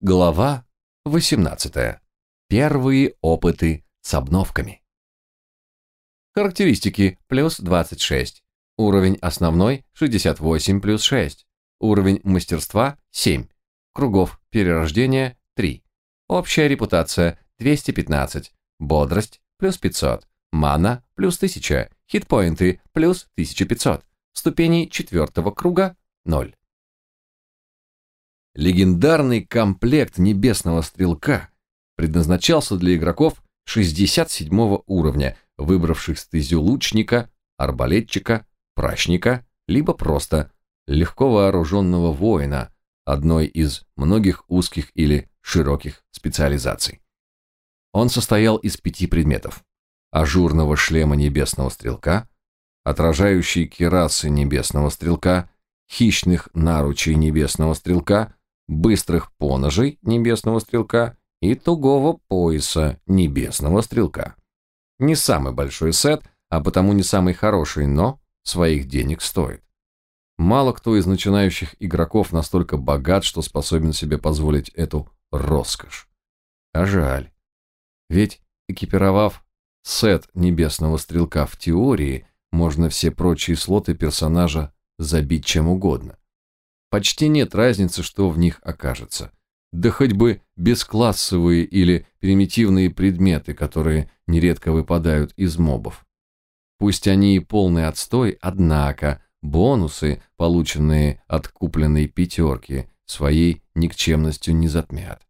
Глава 18. Первые опыты с обновками. Характеристики плюс 26. Уровень основной 68 плюс 6. Уровень мастерства 7. Кругов перерождения 3. Общая репутация 215. Бодрость плюс 500. Мана плюс 1000. Хитпоинты плюс 1500. Ступени четвертого круга 0. Легендарный комплект небесного стрелка предназначался для игроков 67 уровня, выбравших стезю лучника, арбалетчика, прачника, либо просто легко вооруженного воина, одной из многих узких или широких специализаций. Он состоял из пяти предметов. Ажурного шлема небесного стрелка, отражающей керасы небесного стрелка, хищных наручей небесного стрелка, быстрых поножей небесного стрелка и тугого пояса небесного стрелка. Не самый большой сет, а потому не самый хороший, но своих денег стоит. Мало кто из начинающих игроков настолько богат, что способен себе позволить эту роскошь. А жаль. Ведь, экипировав сет небесного стрелка в теории, можно все прочие слоты персонажа забить чем угодно. Почти нет разницы, что в них окажется. Да хоть бы бесклассовые или примитивные предметы, которые нередко выпадают из мобов. Пусть они и полный отстой, однако бонусы, полученные от купленной пятерки, своей никчемностью не затмят.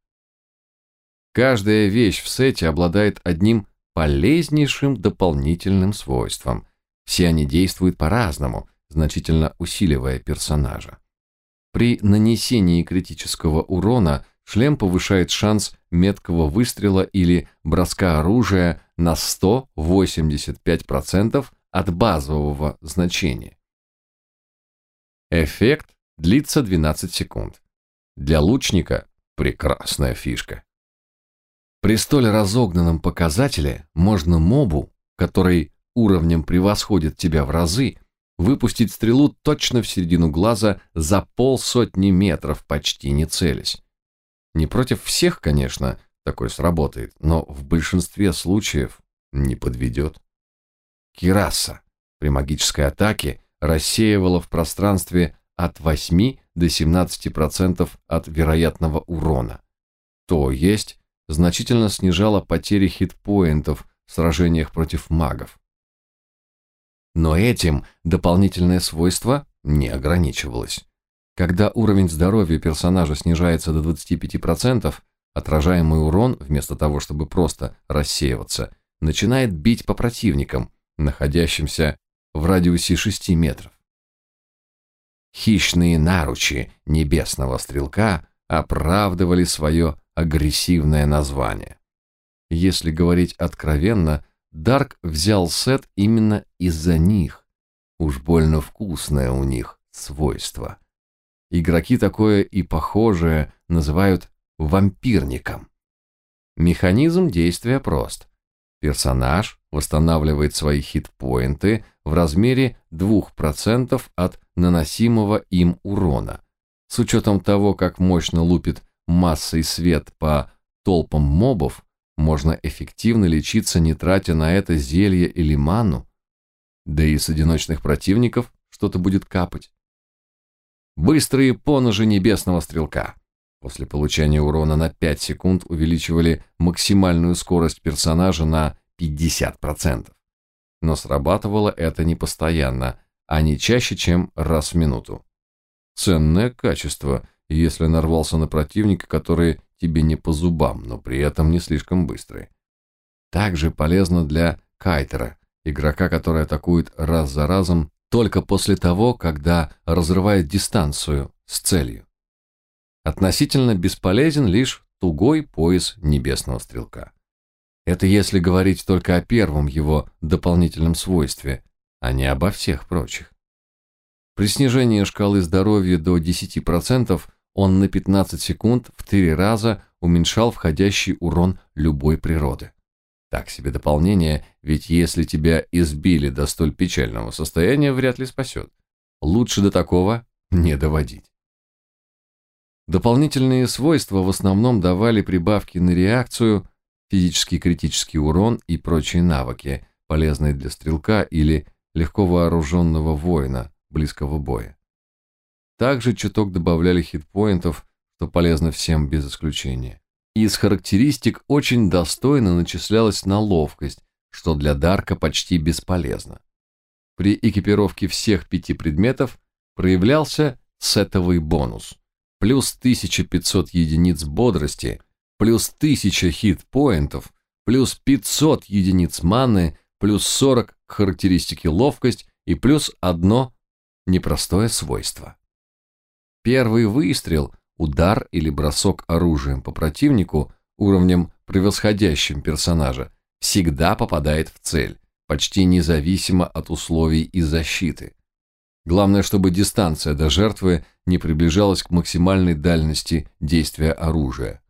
Каждая вещь в сете обладает одним полезнейшим дополнительным свойством. Все они действуют по-разному, значительно усиливая персонажа. При нанесении критического урона шлем повышает шанс меткого выстрела или броска оружия на 185% от базового значения. Эффект длится 12 секунд. Для лучника прекрасная фишка. При столь разогнанном показателе можно мобу, который уровнем превосходит тебя в разы, выпустить стрелу точно в середину глаза за полсотни метров, почти не целясь. Не против всех, конечно, такой сработает, но в большинстве случаев не подведет. Кираса при магической атаке рассеивала в пространстве от 8 до 17% от вероятного урона. То есть значительно снижала потери хитпоинтов в сражениях против магов. Но этим дополнительное свойство не ограничивалось. Когда уровень здоровья персонажа снижается до 25%, отражаемый урон, вместо того, чтобы просто рассеиваться, начинает бить по противникам, находящимся в радиусе 6 метров. Хищные наручи небесного стрелка оправдывали свое агрессивное название. Если говорить откровенно, Дарк взял сет именно из-за них. Уж больно вкусное у них свойство. Игроки такое и похожее называют вампирником. Механизм действия прост. Персонаж восстанавливает свои хитпоинты в размере 2% от наносимого им урона. С учетом того, как мощно лупит массой свет по толпам мобов, можно эффективно лечиться, не тратя на это зелье или ману. Да и с одиночных противников что-то будет капать. Быстрые поножи небесного стрелка. После получения урона на 5 секунд увеличивали максимальную скорость персонажа на 50%. Но срабатывало это не постоянно, а не чаще, чем раз в минуту. Ценное качество, если нарвался на противника, который тебе не по зубам, но при этом не слишком быстрые. Также полезно для кайтера, игрока, который атакует раз за разом только после того, когда разрывает дистанцию с целью. Относительно бесполезен лишь тугой пояс небесного стрелка. Это если говорить только о первом его дополнительном свойстве, а не обо всех прочих. При снижении шкалы здоровья до 10% он на 15 секунд в три раза уменьшал входящий урон любой природы. Так себе дополнение, ведь если тебя избили до столь печального состояния, вряд ли спасет. Лучше до такого не доводить. Дополнительные свойства в основном давали прибавки на реакцию, физический критический урон и прочие навыки, полезные для стрелка или легко вооруженного воина близкого боя. Также чуток добавляли хитпоинтов, что полезно всем без исключения. Из характеристик очень достойно начислялась на ловкость, что для Дарка почти бесполезно. При экипировке всех пяти предметов проявлялся сетовый бонус. Плюс 1500 единиц бодрости, плюс 1000 хит-поинтов, плюс 500 единиц маны, плюс 40 к характеристике ловкость и плюс одно непростое свойство. Первый выстрел, удар или бросок оружием по противнику уровнем превосходящим персонажа всегда попадает в цель, почти независимо от условий и защиты. Главное, чтобы дистанция до жертвы не приближалась к максимальной дальности действия оружия.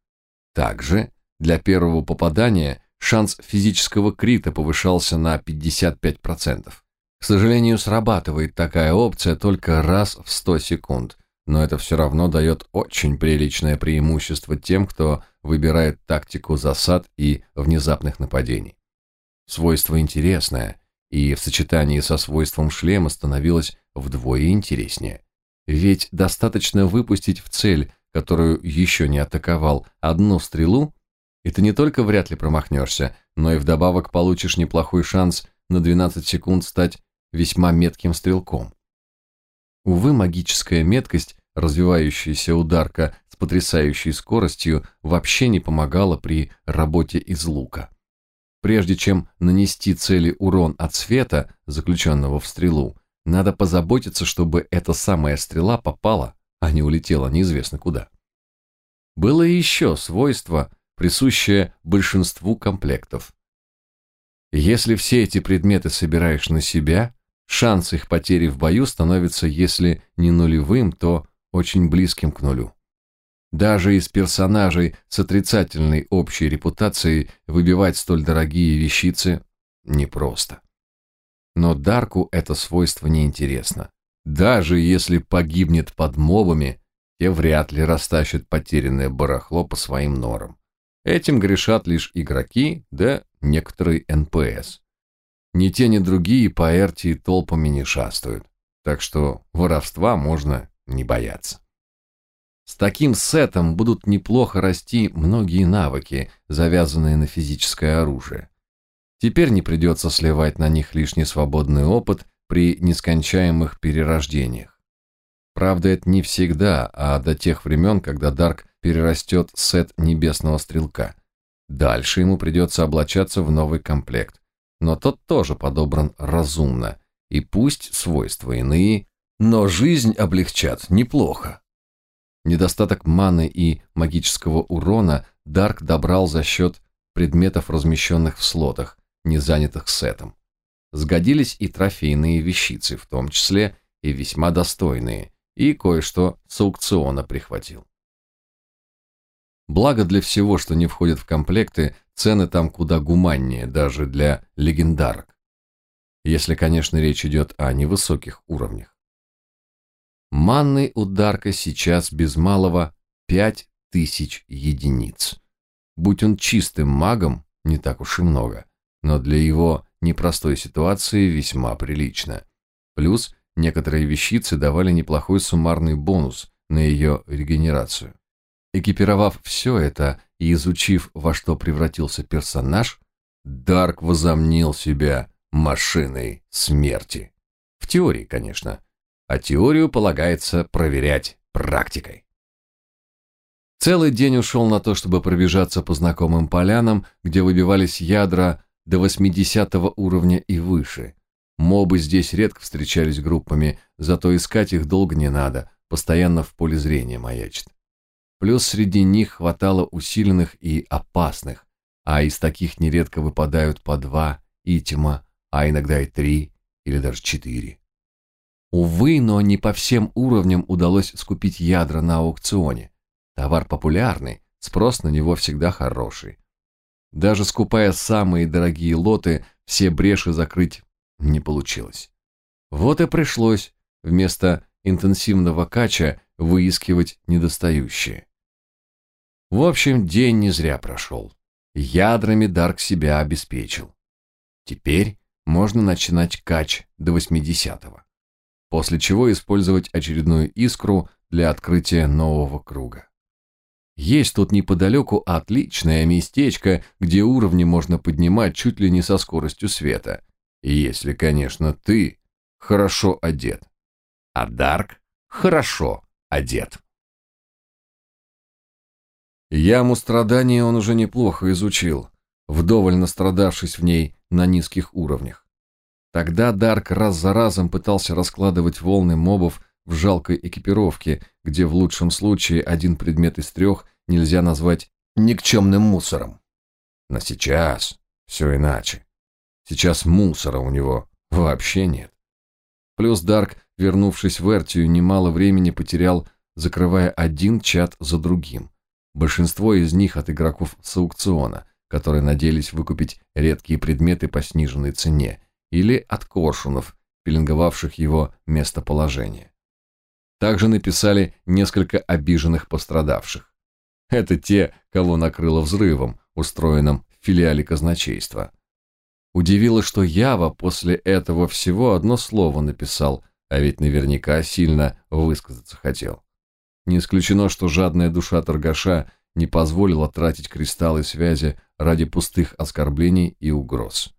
Также для первого попадания шанс физического крита повышался на 55%. К сожалению, срабатывает такая опция только раз в 100 секунд, но это все равно дает очень приличное преимущество тем, кто выбирает тактику засад и внезапных нападений. Свойство интересное, и в сочетании со свойством шлема становилось вдвое интереснее. Ведь достаточно выпустить в цель, которую еще не атаковал, одну стрелу, и ты не только вряд ли промахнешься, но и вдобавок получишь неплохой шанс на 12 секунд стать весьма метким стрелком. Увы, магическая меткость, развивающаяся ударка с потрясающей скоростью, вообще не помогала при работе из лука. Прежде чем нанести цели урон от света, заключенного в стрелу, надо позаботиться, чтобы эта самая стрела попала, а не улетела неизвестно куда. Было и еще свойство, присущее большинству комплектов. Если все эти предметы собираешь на себя, шанс их потери в бою становится, если не нулевым, то очень близким к нулю. Даже из персонажей с отрицательной общей репутацией выбивать столь дорогие вещицы непросто. Но Дарку это свойство не интересно. Даже если погибнет под мобами, те вряд ли растащат потерянное барахло по своим норам. Этим грешат лишь игроки, да некоторые НПС. Ни те, ни другие по Эртии толпами не шастают, так что воровства можно не бояться. С таким сетом будут неплохо расти многие навыки, завязанные на физическое оружие. Теперь не придется сливать на них лишний свободный опыт при нескончаемых перерождениях. Правда, это не всегда, а до тех времен, когда Дарк перерастет сет небесного стрелка. Дальше ему придется облачаться в новый комплект. Но тот тоже подобран разумно, и пусть свойства иные, но жизнь облегчат неплохо. Недостаток маны и магического урона Дарк добрал за счет предметов, размещенных в слотах, не занятых сетом. Сгодились и трофейные вещицы, в том числе и весьма достойные, и кое-что с аукциона прихватил. Благо для всего, что не входит в комплекты, цены там куда гуманнее, даже для легендарок. Если, конечно, речь идет о невысоких уровнях. Манный ударка сейчас без малого пять тысяч единиц. Будь он чистым магом, не так уж и много, но для его непростой ситуации весьма прилично. Плюс некоторые вещицы давали неплохой суммарный бонус на ее регенерацию. Экипировав все это и изучив, во что превратился персонаж, Дарк возомнил себя машиной смерти. В теории, конечно а теорию полагается проверять практикой. Целый день ушел на то, чтобы пробежаться по знакомым полянам, где выбивались ядра до 80 уровня и выше. Мобы здесь редко встречались группами, зато искать их долго не надо, постоянно в поле зрения маячит. Плюс среди них хватало усиленных и опасных, а из таких нередко выпадают по два итима, а иногда и три или даже четыре. Увы, но не по всем уровням удалось скупить ядра на аукционе. Товар популярный, спрос на него всегда хороший. Даже скупая самые дорогие лоты, все бреши закрыть не получилось. Вот и пришлось вместо интенсивного кача выискивать недостающие. В общем, день не зря прошел. Ядрами Дарк себя обеспечил. Теперь можно начинать кач до 80-го, после чего использовать очередную искру для открытия нового круга. Есть тут неподалеку отличное местечко, где уровни можно поднимать чуть ли не со скоростью света. Если, конечно, ты хорошо одет. А Дарк хорошо одет. Яму страдания он уже неплохо изучил, вдоволь настрадавшись в ней на низких уровнях. Тогда Дарк раз за разом пытался раскладывать волны мобов в жалкой экипировке, где в лучшем случае один предмет из трех нельзя назвать никчемным мусором. Но сейчас все иначе. Сейчас мусора у него вообще нет. Плюс Дарк, вернувшись в Эртию, немало времени потерял, закрывая один чат за другим. Большинство из них от игроков с аукциона, которые надеялись выкупить редкие предметы по сниженной цене, или от коршунов, пеленговавших его местоположение. Также написали несколько обиженных пострадавших. Это те, кого накрыло взрывом, устроенным в филиале казначейства. Удивило, что Ява после этого всего одно слово написал, а ведь наверняка сильно высказаться хотел. Не исключено, что жадная душа торгаша не позволила тратить кристаллы связи ради пустых оскорблений и угроз.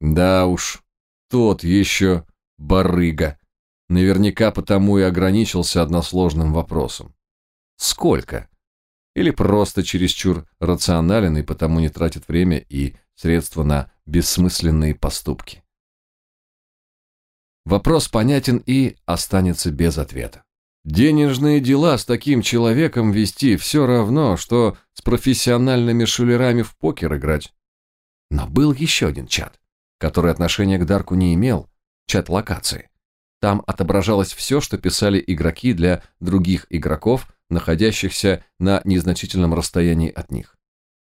Да уж, тот еще барыга. Наверняка потому и ограничился односложным вопросом. Сколько? Или просто чересчур рационален и потому не тратит время и средства на бессмысленные поступки? Вопрос понятен и останется без ответа. Денежные дела с таким человеком вести все равно, что с профессиональными шулерами в покер играть. Но был еще один чат, который отношения к Дарку не имел, чат локации. Там отображалось все, что писали игроки для других игроков, находящихся на незначительном расстоянии от них.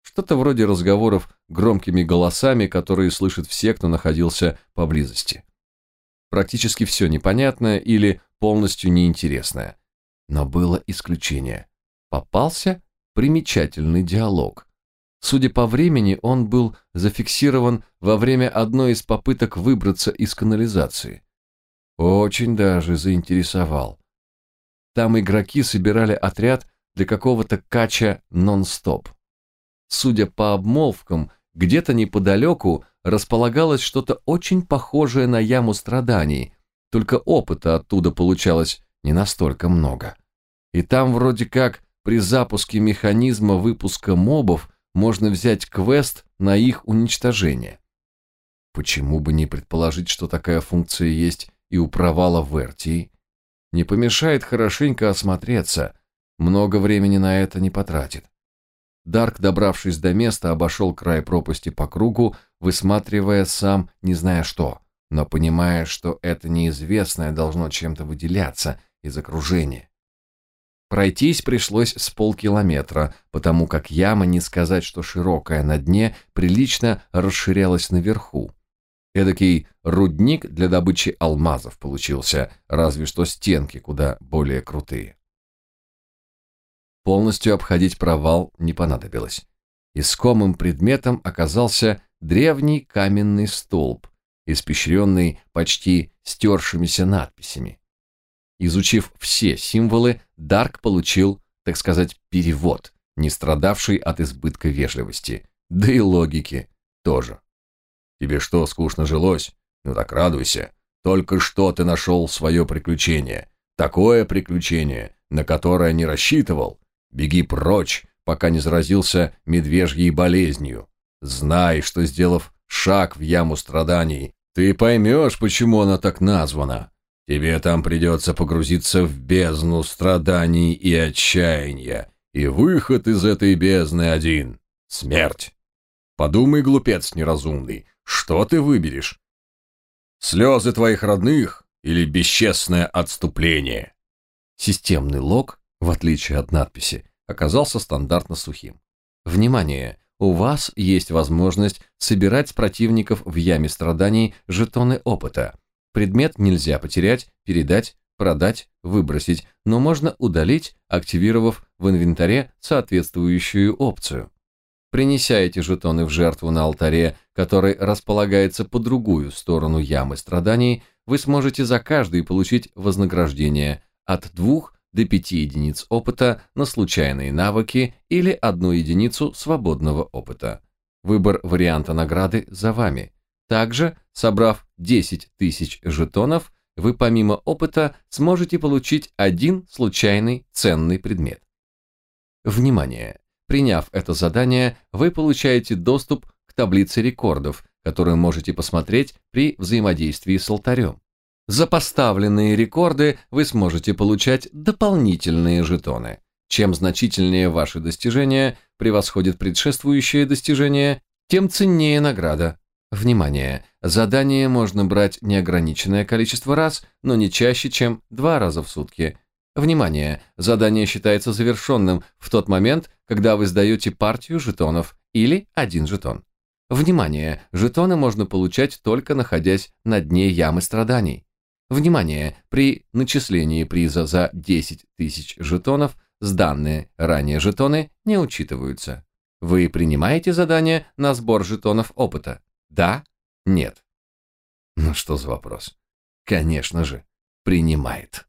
Что-то вроде разговоров громкими голосами, которые слышат все, кто находился поблизости. Практически все непонятное или полностью неинтересное. Но было исключение. Попался примечательный диалог. Судя по времени, он был зафиксирован во время одной из попыток выбраться из канализации. Очень даже заинтересовал. Там игроки собирали отряд для какого-то кача нон-стоп. Судя по обмолвкам, где-то неподалеку располагалось что-то очень похожее на яму страданий, только опыта оттуда получалось не настолько много. И там вроде как при запуске механизма выпуска мобов можно взять квест на их уничтожение. Почему бы не предположить, что такая функция есть и у провала в Эртии, не помешает хорошенько осмотреться, много времени на это не потратит. Дарк, добравшись до места, обошел край пропасти по кругу, высматривая сам не зная что, но понимая, что это неизвестное должно чем-то выделяться из окружения. Пройтись пришлось с полкилометра, потому как яма, не сказать, что широкая на дне, прилично расширялась наверху. Эдакий рудник для добычи алмазов получился, разве что стенки куда более крутые. Полностью обходить провал не понадобилось. Искомым предметом оказался древний каменный столб, испещренный почти стершимися надписями. Изучив все символы, Дарк получил, так сказать, перевод, не страдавший от избытка вежливости, да и логики тоже. Тебе что, скучно жилось? Ну так радуйся. Только что ты нашел свое приключение. Такое приключение, на которое не рассчитывал. Беги прочь, пока не заразился медвежьей болезнью. Знай, что, сделав шаг в яму страданий, ты поймешь, почему она так названа. Тебе там придется погрузиться в бездну страданий и отчаяния, и выход из этой бездны один — смерть. Подумай, глупец неразумный, что ты выберешь? Слезы твоих родных или бесчестное отступление? Системный лог, в отличие от надписи, оказался стандартно сухим. Внимание! У вас есть возможность собирать с противников в яме страданий жетоны опыта. Предмет нельзя потерять, передать, продать, выбросить, но можно удалить, активировав в инвентаре соответствующую опцию. Принеся эти жетоны в жертву на алтаре, который располагается по другую сторону ямы страданий, вы сможете за каждый получить вознаграждение от 2 до 5 единиц опыта на случайные навыки или одну единицу свободного опыта. Выбор варианта награды за вами. Также, собрав 10 тысяч жетонов, вы помимо опыта сможете получить один случайный ценный предмет. Внимание! Приняв это задание, вы получаете доступ к таблице рекордов, которую можете посмотреть при взаимодействии с алтарем. За поставленные рекорды вы сможете получать дополнительные жетоны. Чем значительнее ваши достижения превосходят предшествующие достижения, тем ценнее награда. Внимание! Задание можно брать неограниченное количество раз, но не чаще, чем два раза в сутки. Внимание! Задание считается завершенным в тот момент, когда вы сдаете партию жетонов или один жетон. Внимание! Жетоны можно получать только находясь на дне ямы страданий. Внимание! При начислении приза за 10 тысяч жетонов сданные ранее жетоны не учитываются. Вы принимаете задание на сбор жетонов опыта? Да? Нет. Ну что за вопрос? Конечно же, принимает.